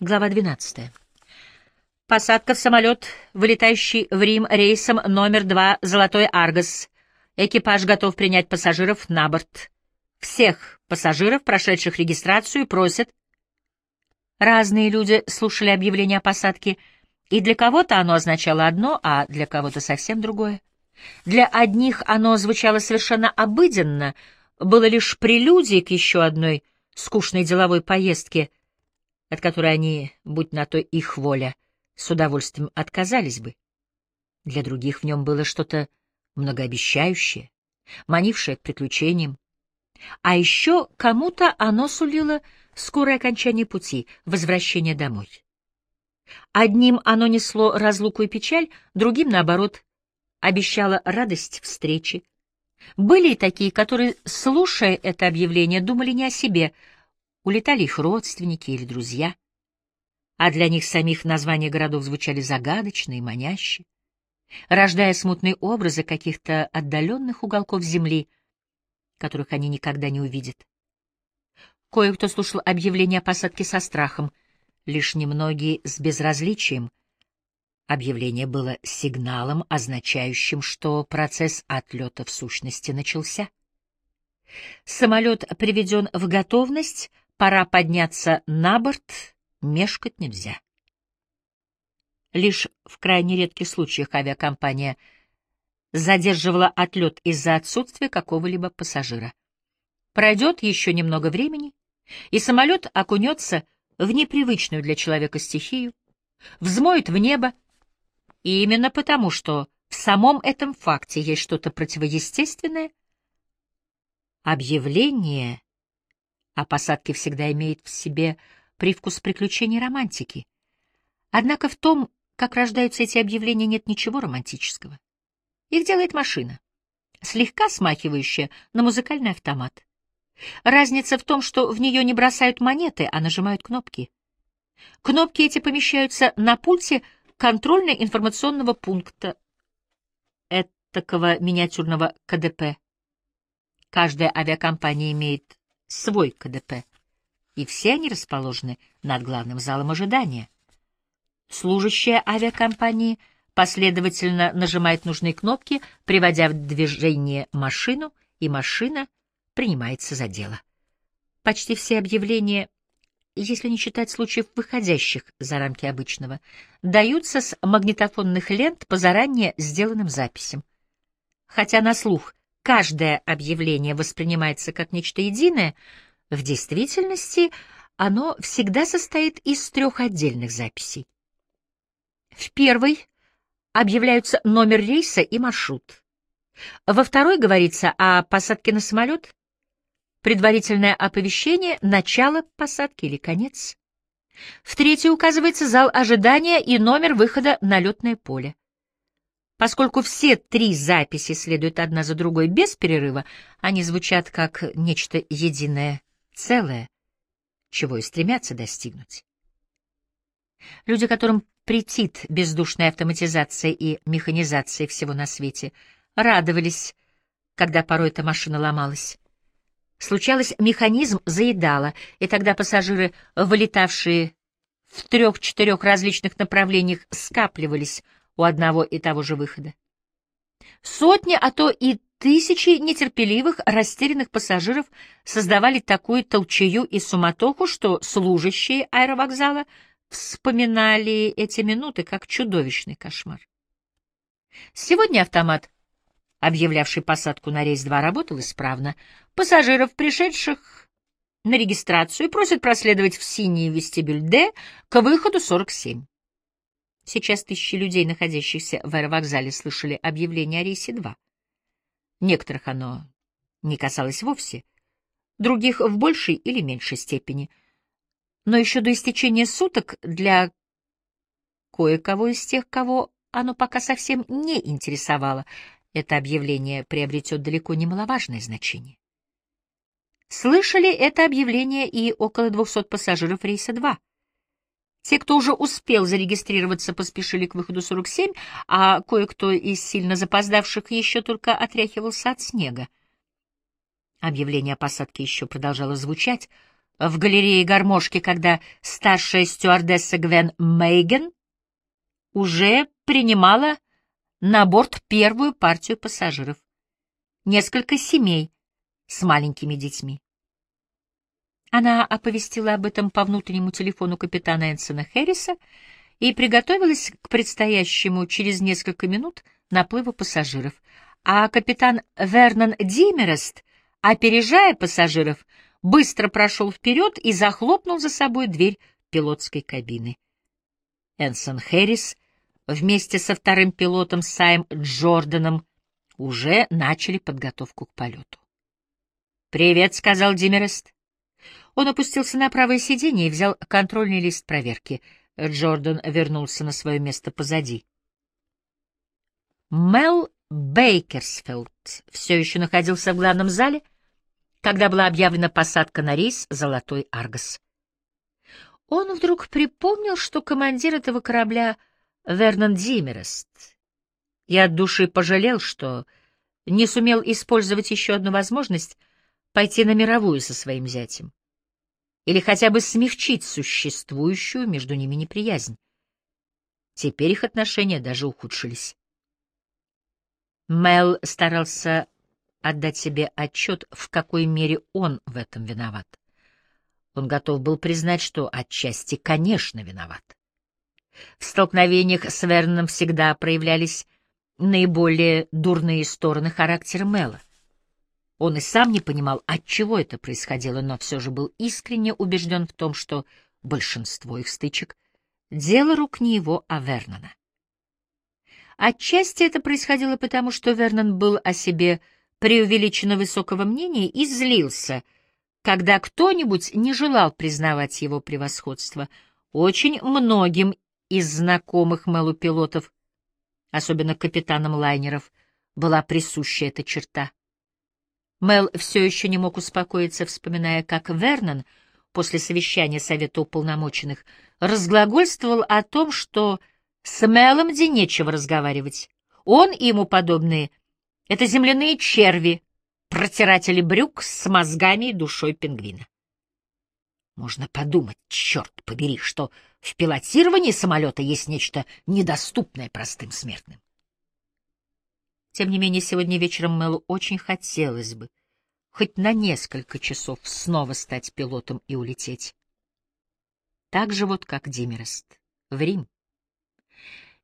Глава 12. Посадка в самолет, вылетающий в Рим рейсом номер 2 «Золотой Аргос». Экипаж готов принять пассажиров на борт. Всех пассажиров, прошедших регистрацию, просят. Разные люди слушали объявление о посадке, и для кого-то оно означало одно, а для кого-то совсем другое. Для одних оно звучало совершенно обыденно, было лишь прелюдией к еще одной скучной деловой поездке — от которой они, будь на то их воля, с удовольствием отказались бы. Для других в нем было что-то многообещающее, манившее к приключениям. А еще кому-то оно сулило скорое окончание пути, возвращение домой. Одним оно несло разлуку и печаль, другим, наоборот, обещало радость встречи. Были и такие, которые, слушая это объявление, думали не о себе — улетали их родственники или друзья, а для них самих названия городов звучали загадочно и маняще, рождая смутные образы каких-то отдаленных уголков земли, которых они никогда не увидят. Кое-кто слушал объявление о посадке со страхом, лишь немногие с безразличием. Объявление было сигналом, означающим, что процесс отлета в сущности начался. Самолет приведен в готовность — Пора подняться на борт, мешкать нельзя. Лишь в крайне редких случаях авиакомпания задерживала отлет из-за отсутствия какого-либо пассажира. Пройдет еще немного времени, и самолет окунется в непривычную для человека стихию, взмоет в небо, и именно потому, что в самом этом факте есть что-то противоестественное, объявление а посадки всегда имеют в себе привкус приключений романтики. Однако в том, как рождаются эти объявления, нет ничего романтического. Их делает машина, слегка смахивающая на музыкальный автомат. Разница в том, что в нее не бросают монеты, а нажимают кнопки. Кнопки эти помещаются на пульте контрольно-информационного пункта этакого миниатюрного КДП. Каждая авиакомпания имеет свой КДП, и все они расположены над главным залом ожидания. Служащая авиакомпании последовательно нажимает нужные кнопки, приводя в движение машину, и машина принимается за дело. Почти все объявления, если не считать случаев, выходящих за рамки обычного, даются с магнитофонных лент по заранее сделанным записям. Хотя на слух каждое объявление воспринимается как нечто единое, в действительности оно всегда состоит из трех отдельных записей. В первой объявляются номер рейса и маршрут. Во второй говорится о посадке на самолет, предварительное оповещение, начало посадки или конец. В третьей указывается зал ожидания и номер выхода на летное поле. Поскольку все три записи следуют одна за другой без перерыва, они звучат как нечто единое целое, чего и стремятся достигнуть. Люди, которым претит бездушная автоматизация и механизация всего на свете, радовались, когда порой эта машина ломалась. Случалось, механизм заедала, и тогда пассажиры, вылетавшие в трех-четырех различных направлениях, скапливались у одного и того же выхода. Сотни, а то и тысячи нетерпеливых, растерянных пассажиров создавали такую толчею и суматоху, что служащие аэровокзала вспоминали эти минуты как чудовищный кошмар. Сегодня автомат, объявлявший посадку на рейс 2, работал исправно. Пассажиров, пришедших на регистрацию, просят проследовать в синий вестибюль Д к выходу 47. Сейчас тысячи людей, находящихся в аэровокзале, слышали объявление о рейсе 2. Некоторых оно не касалось вовсе, других в большей или меньшей степени. Но еще до истечения суток для кое-кого из тех, кого оно пока совсем не интересовало, это объявление приобретет далеко не маловажное значение. Слышали это объявление и около 200 пассажиров рейса 2. Те, кто уже успел зарегистрироваться, поспешили к выходу 47, а кое-кто из сильно запоздавших еще только отряхивался от снега. Объявление о посадке еще продолжало звучать, в галерее гармошки, когда старшая стюардесса Гвен Мейген уже принимала на борт первую партию пассажиров. Несколько семей с маленькими детьми. Она оповестила об этом по внутреннему телефону капитана Энсона Хэрриса и приготовилась к предстоящему через несколько минут наплыву пассажиров, а капитан Вернон Димерест, опережая пассажиров, быстро прошел вперед и захлопнул за собой дверь пилотской кабины. Энсон Хэррис вместе со вторым пилотом Сайм Джорданом уже начали подготовку к полету. «Привет», — сказал Димерест. Он опустился на правое сиденье и взял контрольный лист проверки. Джордан вернулся на свое место позади. Мел Бейкерсфилд все еще находился в главном зале, когда была объявлена посадка на рейс «Золотой Аргос». Он вдруг припомнил, что командир этого корабля Вернон Димерест, и от души пожалел, что не сумел использовать еще одну возможность пойти на мировую со своим зятем или хотя бы смягчить существующую между ними неприязнь. Теперь их отношения даже ухудшились. Мел старался отдать себе отчет, в какой мере он в этом виноват. Он готов был признать, что отчасти, конечно, виноват. В столкновениях с Верном всегда проявлялись наиболее дурные стороны характера Мела. Он и сам не понимал, от чего это происходило, но все же был искренне убежден в том, что большинство их стычек — дело рук не его, а Вернона. Отчасти это происходило потому, что Вернон был о себе преувеличенно высокого мнения и злился, когда кто-нибудь не желал признавать его превосходство. Очень многим из знакомых Мэлу пилотов, особенно капитанам лайнеров, была присуща эта черта. Мэл все еще не мог успокоиться, вспоминая, как Вернон после совещания Совета уполномоченных разглагольствовал о том, что с Мелом где нечего разговаривать. Он и ему подобные — это земляные черви, протиратели брюк с мозгами и душой пингвина. Можно подумать, черт побери, что в пилотировании самолета есть нечто недоступное простым смертным. Тем не менее, сегодня вечером Мэлу очень хотелось бы хоть на несколько часов снова стать пилотом и улететь. Так же вот, как Димерест, в Рим.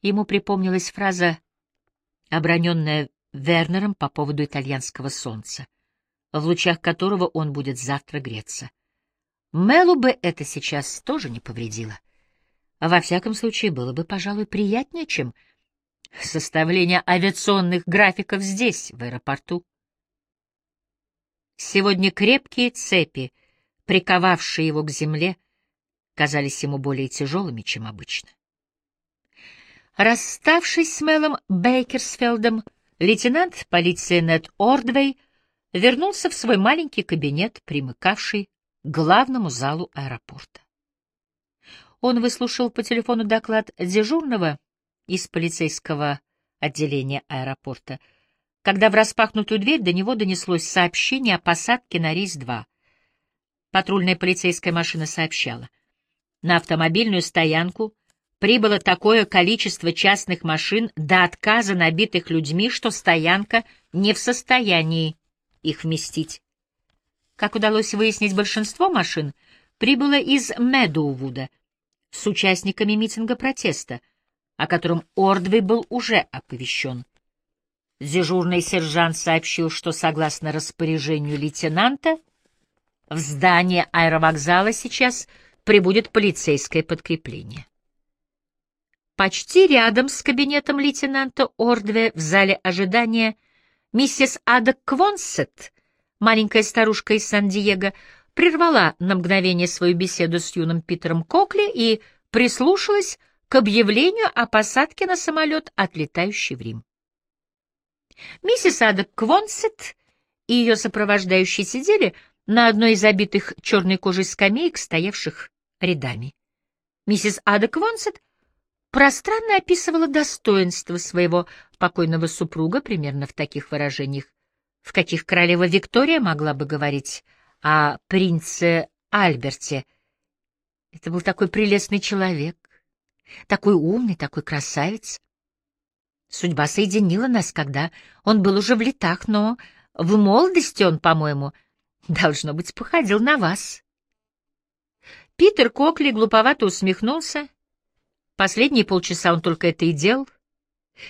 Ему припомнилась фраза, оброненная Вернером по поводу итальянского солнца, в лучах которого он будет завтра греться. Мелу бы это сейчас тоже не повредило. Во всяком случае, было бы, пожалуй, приятнее, чем составление авиационных графиков здесь, в аэропорту. Сегодня крепкие цепи, приковавшие его к земле, казались ему более тяжелыми, чем обычно. Расставшись с Мелом Бейкерсфелдом, лейтенант полиции Нед Ордвей вернулся в свой маленький кабинет, примыкавший к главному залу аэропорта. Он выслушал по телефону доклад дежурного из полицейского отделения аэропорта, когда в распахнутую дверь до него донеслось сообщение о посадке на рейс 2. Патрульная полицейская машина сообщала. На автомобильную стоянку прибыло такое количество частных машин до отказа набитых людьми, что стоянка не в состоянии их вместить. Как удалось выяснить, большинство машин прибыло из Медоувуда с участниками митинга протеста — о котором Ордвей был уже оповещен. Дежурный сержант сообщил, что, согласно распоряжению лейтенанта, в здание аэровокзала сейчас прибудет полицейское подкрепление. Почти рядом с кабинетом лейтенанта Ордве в зале ожидания миссис Ада Квонсет, маленькая старушка из Сан-Диего, прервала на мгновение свою беседу с юным Питером Кокли и прислушалась к объявлению о посадке на самолет, отлетающий в Рим. Миссис Ада Квонсет и ее сопровождающие сидели на одной из забитых черной кожей скамеек, стоявших рядами. Миссис Ада Квонсет пространно описывала достоинство своего покойного супруга примерно в таких выражениях, в каких королева Виктория могла бы говорить о принце Альберте. Это был такой прелестный человек, такой умный, такой красавец. Судьба соединила нас, когда он был уже в летах, но в молодости он, по-моему, должно быть, походил на вас. Питер Кокли глуповато усмехнулся. Последние полчаса он только это и делал.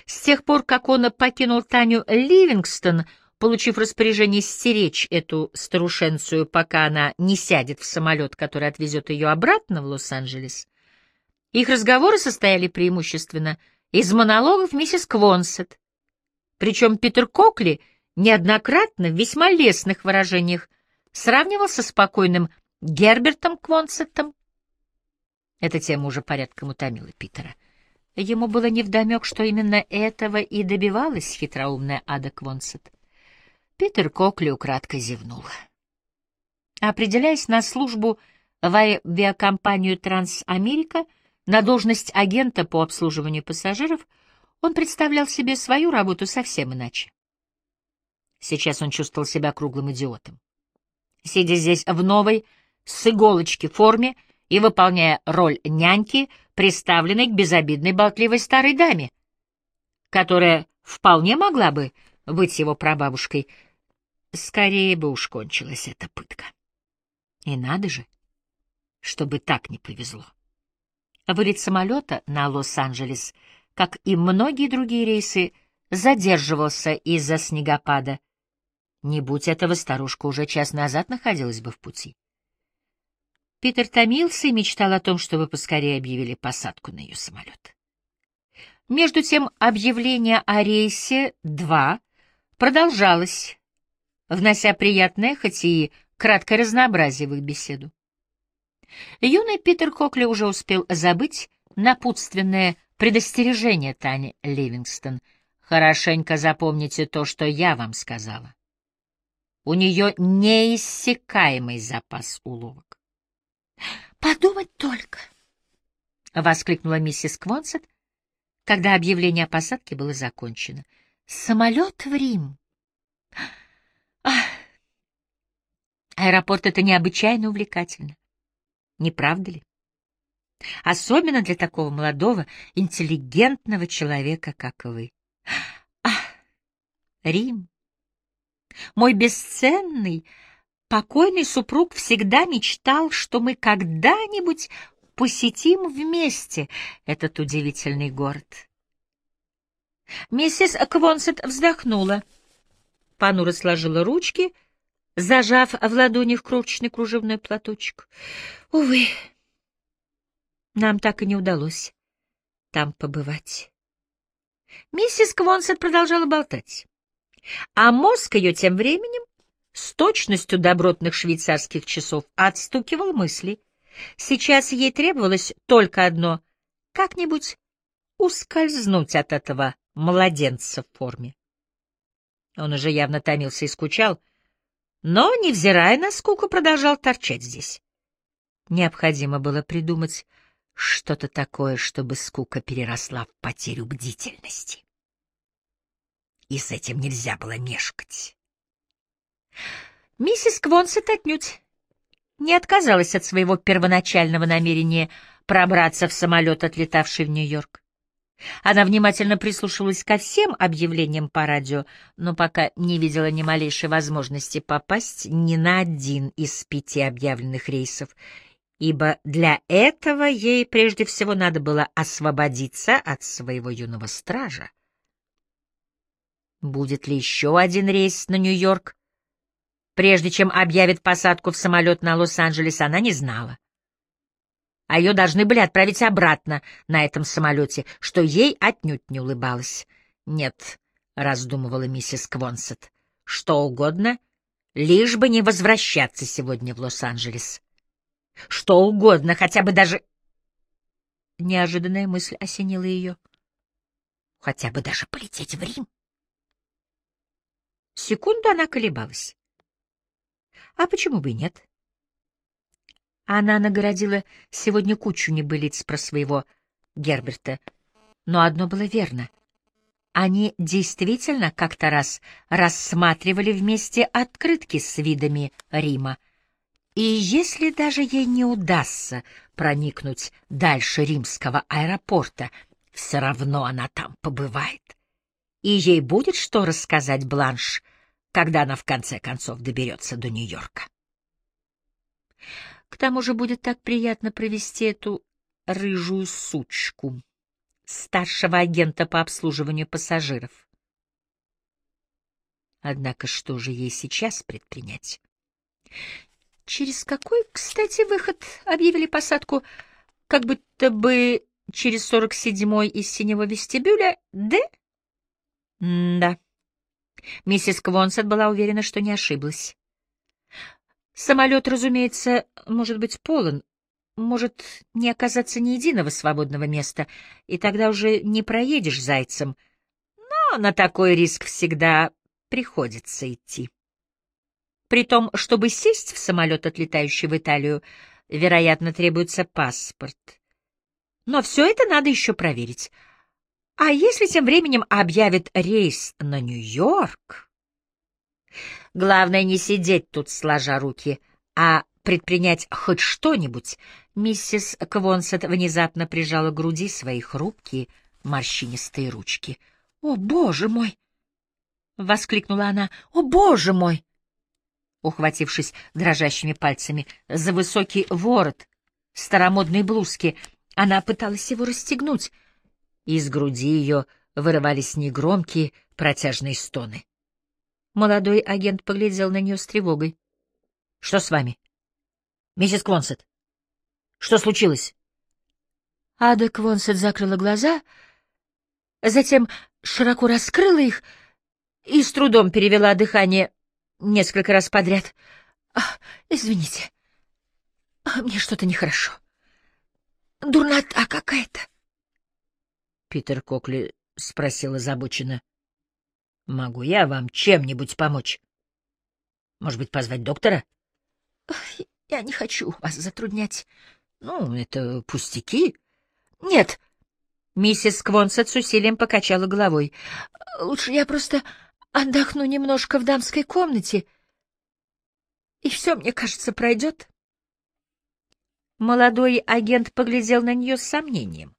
С тех пор, как он покинул Таню Ливингстон, получив распоряжение стеречь эту старушенцию, пока она не сядет в самолет, который отвезет ее обратно в Лос-Анджелес, их разговоры состояли преимущественно из монологов миссис Квонсет. Причем Питер Кокли неоднократно в весьма лестных выражениях сравнивал со спокойным Гербертом Квонсеттом. Эта тема уже порядком утомила Питера. Ему было невдомек, что именно этого и добивалась хитроумная Ада Квонсет. Питер Кокли украдко зевнул. Определяясь на службу в авиакомпанию «Трансамерика», на должность агента по обслуживанию пассажиров, он представлял себе свою работу совсем иначе. Сейчас он чувствовал себя круглым идиотом. Сидя здесь в новой, с иголочки форме и выполняя роль няньки, приставленной к безобидной болтливой старой даме, которая вполне могла бы быть его прабабушкой. Скорее бы уж кончилась эта пытка. И надо же, чтобы так не повезло. Вылет самолета на Лос-Анджелес, как и многие другие рейсы, задерживался из-за снегопада. Не будь этого, старушка уже час назад находилась бы в пути. Питер томился и мечтал о том, чтобы поскорее объявили посадку на ее самолет. Между тем объявление о рейсе 2 продолжалось, внося приятное, хоть и краткое разнообразие в их беседу. Юный Питер Кокли уже успел забыть напутственное предостережение Тани Ливингстон. «Хорошенько запомните то, что я вам сказала. У нее неиссякаемый запас уловок». «Подумать только!» — воскликнула миссис Квонсет, когда объявление о посадке было закончено. «Самолет в Рим!» Ах! Аэропорт — это необычайно увлекательно. Не правда ли? Особенно для такого молодого, интеллигентного человека, как вы. Ах, Рим! Мой бесценный, покойный супруг всегда мечтал, что мы когда-нибудь посетим вместе этот удивительный город. Миссис Квонсет вздохнула, понуро сложила ручки — зажав в ладонях крошечный кружевной платочек. Увы, нам так и не удалось там побывать. Миссис Квонсет продолжала болтать, а мозг ее тем временем с точностью добротных швейцарских часов отстукивал мысли. Сейчас ей требовалось только одно — как-нибудь ускользнуть от этого младенца в форме. Он уже явно томился и скучал, но, невзирая на скуку, продолжал торчать здесь. Необходимо было придумать что-то такое, чтобы скука переросла в потерю бдительности. И с этим нельзя было мешкать. Миссис Квонсет отнюдь не отказалась от своего первоначального намерения пробраться в самолет, отлетавший в Нью-Йорк. Она внимательно прислушивалась ко всем объявлениям по радио, но пока не видела ни малейшей возможности попасть ни на один из пяти объявленных рейсов, ибо для этого ей прежде всего надо было освободиться от своего юного стража. Будет ли еще один рейс на Нью-Йорк? Прежде чем объявит посадку в самолет на Лос-Анджелес, она не знала а ее должны были отправить обратно на этом самолете, что ей отнюдь не улыбалось. «Нет», — раздумывала миссис Квонсет, — «что угодно, лишь бы не возвращаться сегодня в Лос-Анджелес. Что угодно, хотя бы даже...» Неожиданная мысль осенила ее. «Хотя бы даже полететь в Рим». Секунду она колебалась. А почему бы и нет? Она нагородила сегодня кучу небылиц про своего Герберта. Но одно было верно. Они действительно как-то раз рассматривали вместе открытки с видами Рима. И если даже ей не удастся проникнуть дальше римского аэропорта, все равно она там побывает. И ей будет что рассказать Бланш, когда она в конце концов доберется до Нью-Йорка. К тому же будет так приятно провести эту рыжую сучку, старшего агента по обслуживанию пассажиров. Однако что же ей сейчас предпринять? Через какой, кстати, выход объявили посадку, как будто бы через 47-й из синего вестибюля, Д? М да. Миссис Квонсет была уверена, что не ошиблась. Самолет, разумеется, может быть полон, может не оказаться ни единого свободного места, и тогда уже не проедешь зайцем. Но на такой риск всегда приходится идти. При том, чтобы сесть в самолет, отлетающий в Италию, вероятно, требуется паспорт. Но все это надо еще проверить. А если тем временем объявят рейс на Нью-Йорк? Главное не сидеть тут сложа руки, а предпринять хоть что-нибудь. Миссис Квонсет внезапно прижала к груди свои хрупкие морщинистые ручки. — О, боже мой! — воскликнула она. — О, боже мой! Ухватившись дрожащими пальцами за высокий ворот старомодной блузки, она пыталась его расстегнуть. Из груди ее вырывались негромкие протяжные стоны. Молодой агент поглядел на нее с тревогой. — Что с вами? — Миссис Квонсет. Что случилось? Ада Квонсет закрыла глаза, затем широко раскрыла их и с трудом перевела дыхание несколько раз подряд. — Извините, мне что-то нехорошо. Дурнота какая-то. Питер Кокли спросил озабоченно. — Могу я вам чем-нибудь помочь? Может быть, позвать доктора? — Я не хочу вас затруднять. Ну, это пустяки. — Нет. Миссис Квонсет с усилием покачала головой. — Лучше я просто отдохну немножко в дамской комнате, и все, мне кажется, пройдет. Молодой агент поглядел на нее с сомнением.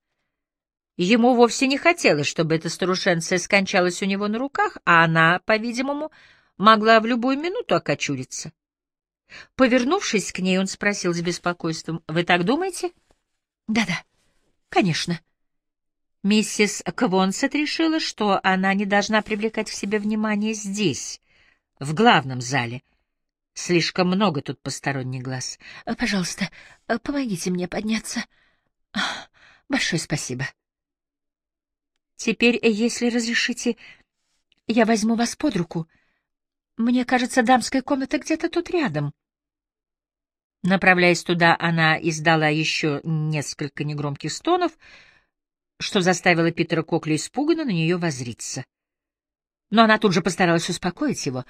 Ему вовсе не хотелось, чтобы эта старушенция скончалась у него на руках, а она, по-видимому, могла в любую минуту окочуриться. Повернувшись к ней, он спросил с беспокойством, «Вы так думаете?» «Да-да, конечно». Миссис Квонсет решила, что она не должна привлекать к себе внимание здесь, в главном зале. Слишком много тут посторонних глаз. Пожалуйста, помогите мне подняться. Большое спасибо. Теперь, если разрешите, я возьму вас под руку. Мне кажется, дамская комната где-то тут рядом. Направляясь туда, она издала еще несколько негромких стонов, что заставило Питера Кокли испуганно на нее возриться. Но она тут же постаралась успокоить его.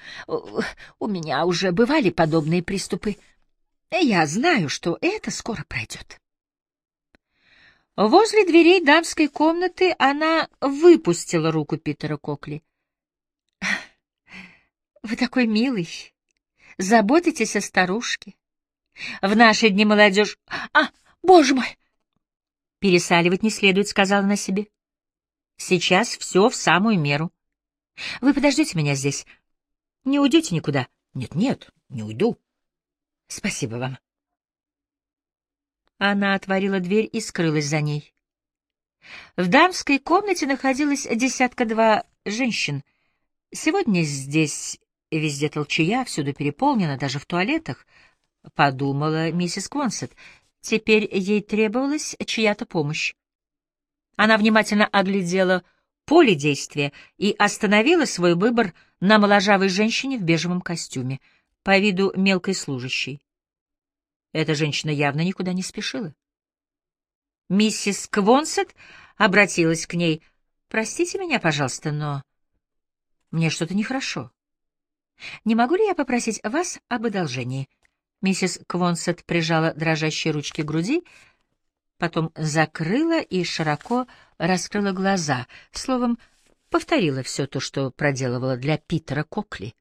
«У меня уже бывали подобные приступы. Я знаю, что это скоро пройдет». Возле дверей дамской комнаты она выпустила руку Питера Кокли. «Вы такой милый. Заботитесь о старушке. В наши дни молодежь... А, боже мой! Пересаливать не следует, сказала она себе. Сейчас все в самую меру. Вы подождите меня здесь. Не уйдете никуда? Нет-нет, не уйду. Спасибо вам. Она отворила дверь и скрылась за ней. В дамской комнате находилось десятка-два женщин. Сегодня здесь везде толчая, всюду переполнено, даже в туалетах —— подумала миссис Квонсет. Теперь ей требовалась чья-то помощь. Она внимательно оглядела поле действия и остановила свой выбор на моложавой женщине в бежевом костюме, по виду мелкой служащей. Эта женщина явно никуда не спешила. Миссис Квонсет обратилась к ней. «Простите меня, пожалуйста, но мне что-то нехорошо. Не могу ли я попросить вас об одолжении?» Миссис Квонсет прижала дрожащие ручки к груди, потом закрыла и широко раскрыла глаза, словом, повторила все то, что проделывала для Питера Кокли.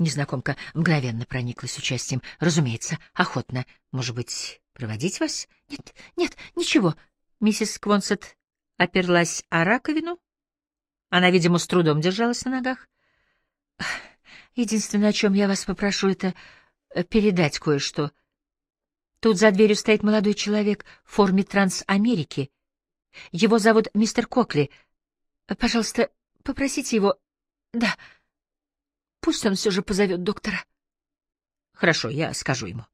Незнакомка мгновенно прониклась участием. Разумеется, охотно. Может быть, проводить вас? Нет, нет, ничего. Миссис Квонсет оперлась о раковину. Она, видимо, с трудом держалась на ногах. Единственное, о чем я вас попрошу, это э, передать кое-что. Тут за дверью стоит молодой человек в форме Трансамерики. Его зовут мистер Кокли. Пожалуйста, попросите его... Да, пусть он все же позовет доктора. Хорошо, я скажу ему.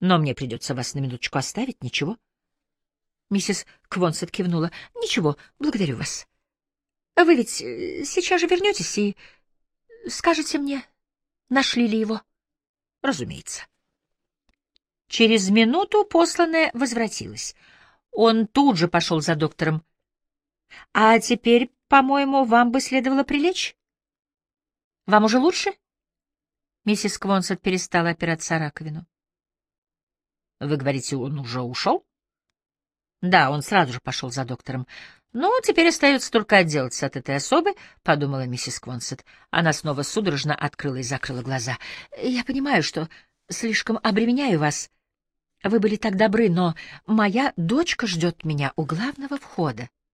Но мне придется вас на минуточку оставить, ничего? Миссис Квонсет кивнула. Ничего, благодарю вас. Вы ведь э, сейчас же вернетесь и скажете мне, нашли ли его? Разумеется. Через минуту посланная возвратилась. Он тут же пошел за доктором. — А теперь, по-моему, вам бы следовало прилечь? — Вам уже лучше? Миссис Квонсет перестала опираться о раковину. — Вы говорите, он уже ушел? — Да, он сразу же пошел за доктором. — Ну, теперь остается только отделаться от этой особы, — подумала миссис Квонсет. Она снова судорожно открыла и закрыла глаза. — Я понимаю, что слишком обременяю вас. — вы были так добры, но моя дочка ждет меня у главного входа.